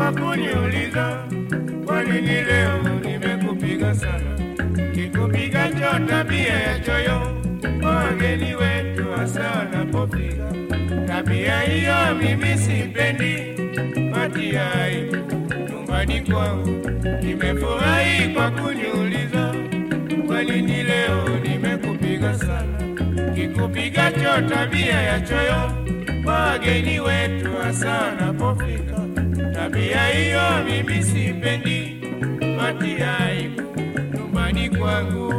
kuniuliza kwa nini leo nimekupiga sana. Kikupiga cho tabia ya choyo kwa wageni wetu hasa wanapofika. Tabia hiyo mimi sipendi, patia aibu nyumbani kwangu. Nimefurahi kwa kuniuliza kwa nini leo nimekupiga sana. Kikupiga cho tabia ya choyo kwa wageni wetu hasa wanapofika. Tabia hiyo mimi sipendi, matiai nyumbani kwangu.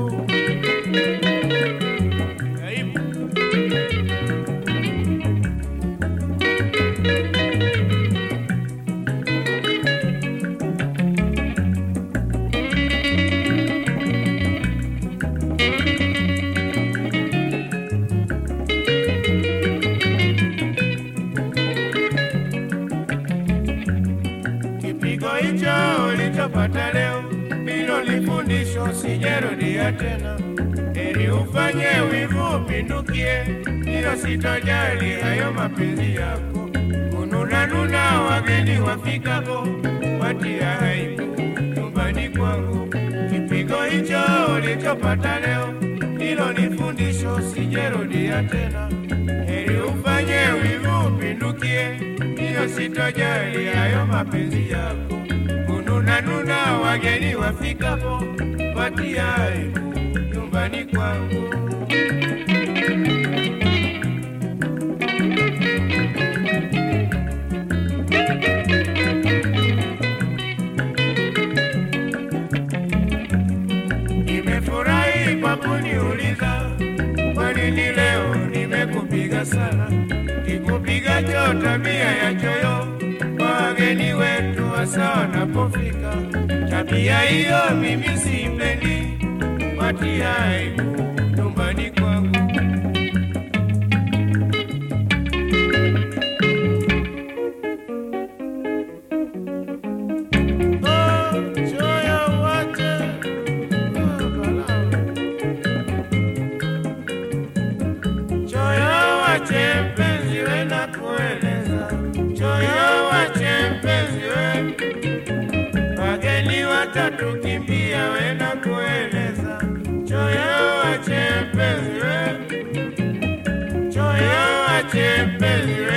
Ulichopata leo, bilo lifundisho tena. Heri ufanye wivu upindukie, hilo sitojali hayo mapenzi yako. Kununa nuna wageni wafikapo, watia aibu nyumbani kwangu. Kipigo hicho ulichopata leo, hilo ni tena. Heri ufanye wivu upindukie, hiyo sitojali hayo mapenzi yako. Wafikapo, aibu nyumbani kwangu. Nimefurahi kwa kuniuliza kwa nini leo nimekupiga sana. Kikupiga cho tabia ya choyo kwa wageni wetu hasa wanapofika. Tabia hiyo mimi sipendi, watia aibu wageni wenda kueleza, choyo wache mpenzi we, choyo wache we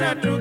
that to